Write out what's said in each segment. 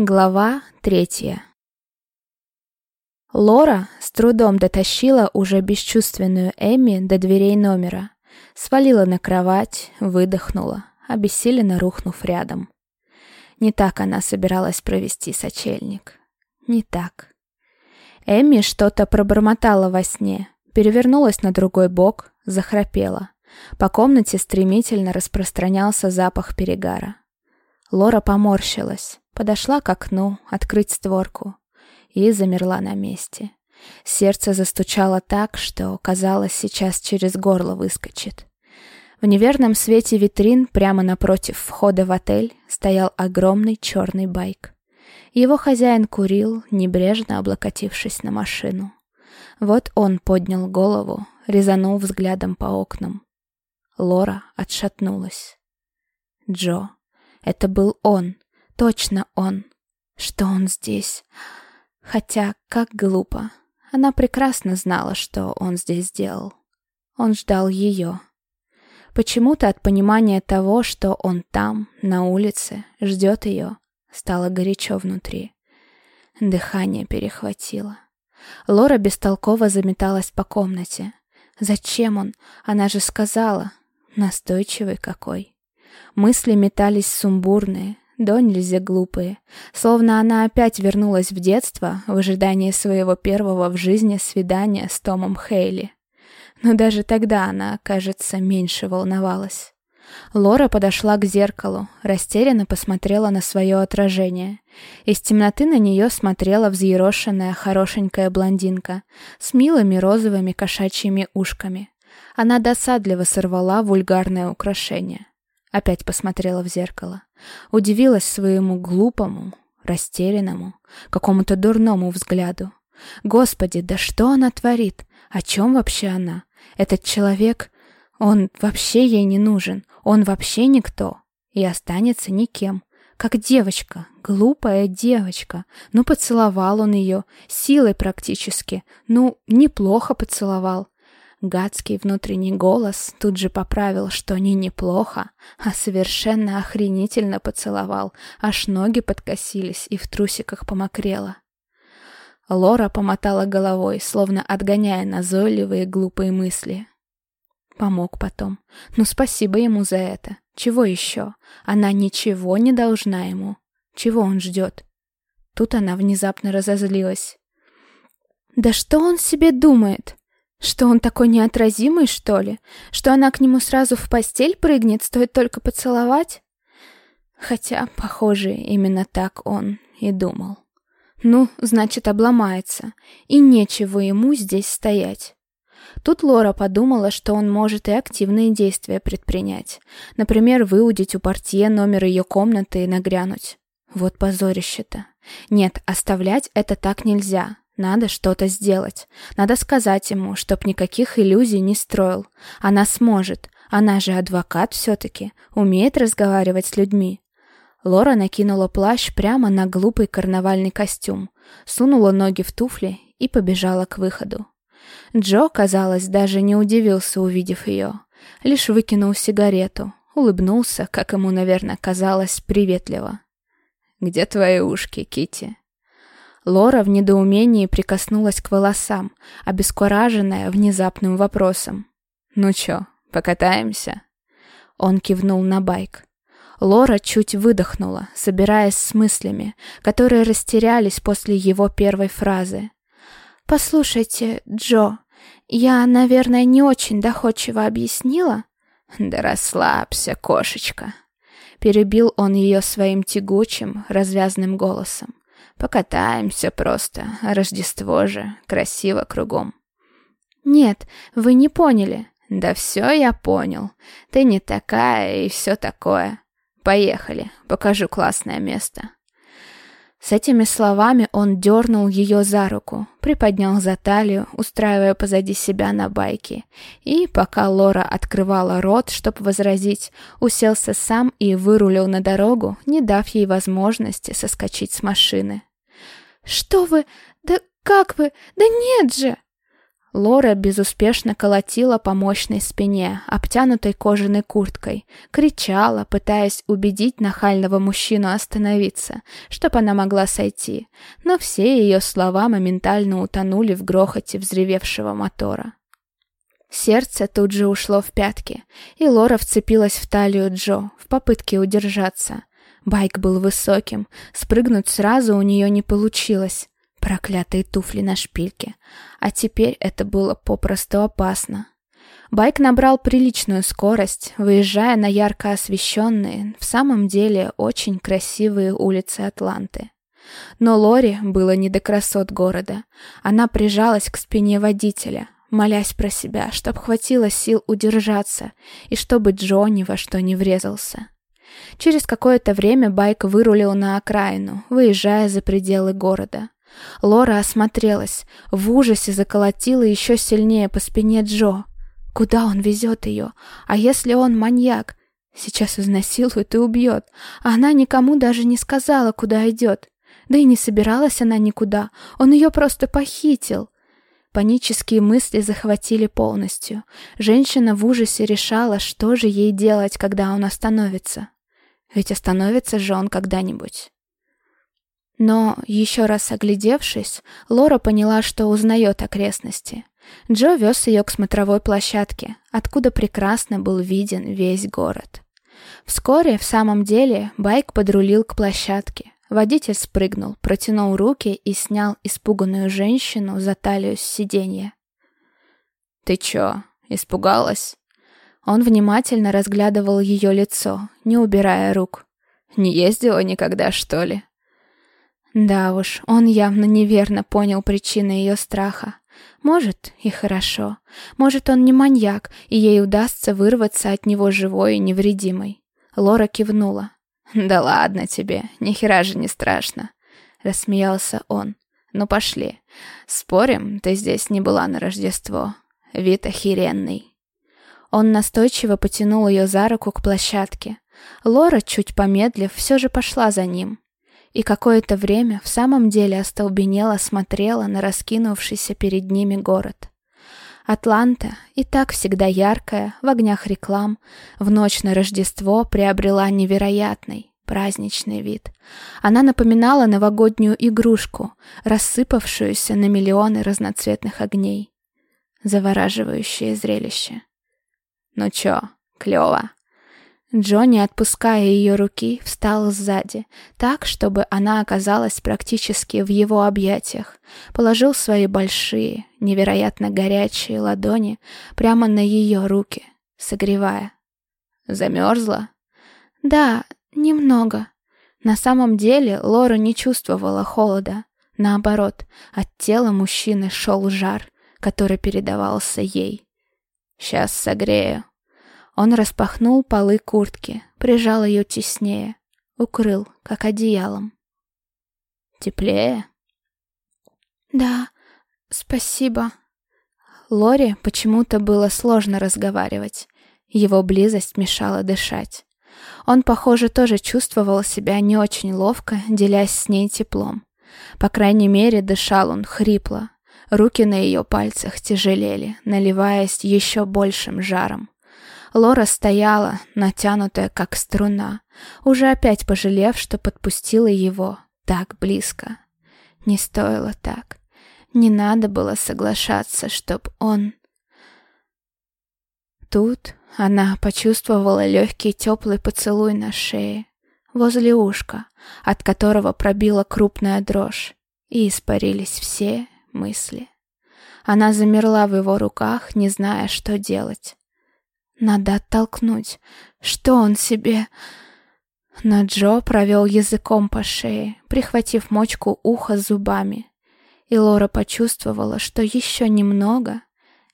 Глава третья Лора с трудом дотащила уже бесчувственную Эми до дверей номера, свалила на кровать, выдохнула, обессиленно рухнув рядом. Не так она собиралась провести сочельник. Не так. Эми что-то пробормотала во сне, перевернулась на другой бок, захрапела. По комнате стремительно распространялся запах перегара. Лора поморщилась, подошла к окну, открыть створку и замерла на месте. Сердце застучало так, что, казалось, сейчас через горло выскочит. В неверном свете витрин прямо напротив входа в отель стоял огромный черный байк. Его хозяин курил, небрежно облокотившись на машину. Вот он поднял голову, резанул взглядом по окнам. Лора отшатнулась. Джо. Это был он. Точно он. Что он здесь? Хотя, как глупо. Она прекрасно знала, что он здесь делал. Он ждал ее. Почему-то от понимания того, что он там, на улице, ждет ее, стало горячо внутри. Дыхание перехватило. Лора бестолково заметалась по комнате. Зачем он? Она же сказала. Настойчивый какой. Мысли метались сумбурные, до нельзя глупые. Словно она опять вернулась в детство в ожидании своего первого в жизни свидания с Томом Хейли. Но даже тогда она, кажется, меньше волновалась. Лора подошла к зеркалу, растерянно посмотрела на свое отражение. Из темноты на нее смотрела взъерошенная хорошенькая блондинка с милыми розовыми кошачьими ушками. Она досадливо сорвала вульгарное украшение. Опять посмотрела в зеркало. Удивилась своему глупому, растерянному, какому-то дурному взгляду. Господи, да что она творит? О чем вообще она? Этот человек, он вообще ей не нужен. Он вообще никто. И останется никем. Как девочка, глупая девочка. Ну, поцеловал он ее, силой практически. Ну, неплохо поцеловал. Гадский внутренний голос тут же поправил, что не неплохо, а совершенно охренительно поцеловал, аж ноги подкосились и в трусиках помокрело. Лора помотала головой, словно отгоняя назойливые глупые мысли. Помог потом. Ну, спасибо ему за это. Чего еще? Она ничего не должна ему. Чего он ждет? Тут она внезапно разозлилась. «Да что он себе думает? Что он такой неотразимый, что ли? Что она к нему сразу в постель прыгнет, стоит только поцеловать? Хотя, похоже, именно так он и думал. Ну, значит, обломается, и нечего ему здесь стоять. Тут Лора подумала, что он может и активные действия предпринять. Например, выудить у портье номер ее комнаты и нагрянуть. Вот позорище-то. Нет, оставлять это так нельзя. Надо что-то сделать. Надо сказать ему, чтоб никаких иллюзий не строил. Она сможет. Она же адвокат все-таки. Умеет разговаривать с людьми. Лора накинула плащ прямо на глупый карнавальный костюм, сунула ноги в туфли и побежала к выходу. Джо, казалось, даже не удивился, увидев ее. Лишь выкинул сигарету, улыбнулся, как ему, наверное, казалось, приветливо. «Где твои ушки, Кити? Лора в недоумении прикоснулась к волосам, обескураженная внезапным вопросом. «Ну чё, покатаемся?» Он кивнул на байк. Лора чуть выдохнула, собираясь с мыслями, которые растерялись после его первой фразы. «Послушайте, Джо, я, наверное, не очень доходчиво объяснила?» «Да расслабься, кошечка!» Перебил он ее своим тягучим, развязным голосом. Покатаемся просто, Рождество же, красиво кругом. Нет, вы не поняли. Да все я понял. Ты не такая и все такое. Поехали, покажу классное место. С этими словами он дернул ее за руку, приподнял за талию, устраивая позади себя на байке, и, пока Лора открывала рот, чтобы возразить, уселся сам и вырулил на дорогу, не дав ей возможности соскочить с машины. «Что вы? Да как вы? Да нет же!» Лора безуспешно колотила по мощной спине, обтянутой кожаной курткой, кричала, пытаясь убедить нахального мужчину остановиться, чтоб она могла сойти, но все ее слова моментально утонули в грохоте взревевшего мотора. Сердце тут же ушло в пятки, и Лора вцепилась в талию Джо в попытке удержаться. Байк был высоким, спрыгнуть сразу у нее не получилось. Проклятые туфли на шпильке. А теперь это было попросту опасно. Байк набрал приличную скорость, выезжая на ярко освещенные, в самом деле очень красивые улицы Атланты. Но Лори было не до красот города. Она прижалась к спине водителя, молясь про себя, чтоб хватило сил удержаться и чтобы Джо ни во что не врезался. Через какое-то время байк вырулил на окраину, выезжая за пределы города. Лора осмотрелась, в ужасе заколотила еще сильнее по спине Джо. Куда он везет ее? А если он маньяк? Сейчас изнасилует и убьет. Она никому даже не сказала, куда идет. Да и не собиралась она никуда. Он ее просто похитил. Панические мысли захватили полностью. Женщина в ужасе решала, что же ей делать, когда он остановится. Ведь остановится же он когда-нибудь. Но, еще раз оглядевшись, Лора поняла, что узнает окрестности. Джо вез ее к смотровой площадке, откуда прекрасно был виден весь город. Вскоре, в самом деле, байк подрулил к площадке. Водитель спрыгнул, протянул руки и снял испуганную женщину за талию с сиденья. «Ты чё, испугалась?» Он внимательно разглядывал ее лицо, не убирая рук. «Не ездила никогда, что ли?» Да уж, он явно неверно понял причины ее страха. Может, и хорошо. Может, он не маньяк, и ей удастся вырваться от него живой и невредимой. Лора кивнула. «Да ладно тебе, ни хера же не страшно», — рассмеялся он. «Ну пошли. Спорим, ты здесь не была на Рождество. Вид охеренный». Он настойчиво потянул ее за руку к площадке. Лора, чуть помедлив, все же пошла за ним и какое-то время в самом деле остолбенело смотрела на раскинувшийся перед ними город. Атланта, и так всегда яркая, в огнях реклам, в ночь на Рождество приобрела невероятный, праздничный вид. Она напоминала новогоднюю игрушку, рассыпавшуюся на миллионы разноцветных огней. Завораживающее зрелище. «Ну чё, клёво?» Джонни, отпуская ее руки, встал сзади, так, чтобы она оказалась практически в его объятиях, положил свои большие, невероятно горячие ладони прямо на ее руки, согревая. «Замерзла?» «Да, немного». На самом деле Лора не чувствовала холода. Наоборот, от тела мужчины шел жар, который передавался ей. «Сейчас согрею», он распахнул полы куртки, прижал ее теснее, укрыл, как одеялом. «Теплее?» «Да, спасибо». Лори почему-то было сложно разговаривать. Его близость мешала дышать. Он, похоже, тоже чувствовал себя не очень ловко, делясь с ней теплом. По крайней мере, дышал он хрипло. Руки на ее пальцах тяжелели, наливаясь еще большим жаром. Лора стояла, натянутая как струна, уже опять пожалев, что подпустила его так близко. Не стоило так. Не надо было соглашаться, чтоб он... Тут она почувствовала легкий теплый поцелуй на шее, возле ушка, от которого пробила крупная дрожь, и испарились все мысли. Она замерла в его руках, не зная, что делать. Надо оттолкнуть. Что он себе... Но Джо провел языком по шее, прихватив мочку уха зубами. И Лора почувствовала, что еще немного,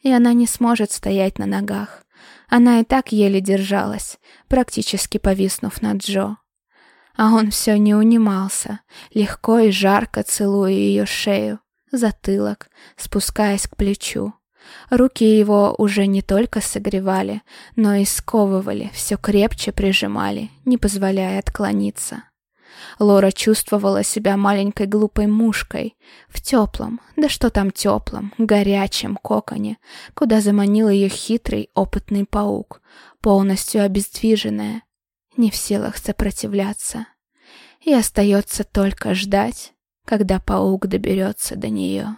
и она не сможет стоять на ногах. Она и так еле держалась, практически повиснув на Джо. А он все не унимался, легко и жарко целуя ее шею, затылок, спускаясь к плечу. Руки его уже не только согревали, но и сковывали, все крепче прижимали, не позволяя отклониться. Лора чувствовала себя маленькой глупой мушкой в теплом, да что там теплом, горячем коконе, куда заманил ее хитрый опытный паук, полностью обездвиженная, не в силах сопротивляться. И остается только ждать, когда паук доберется до нее.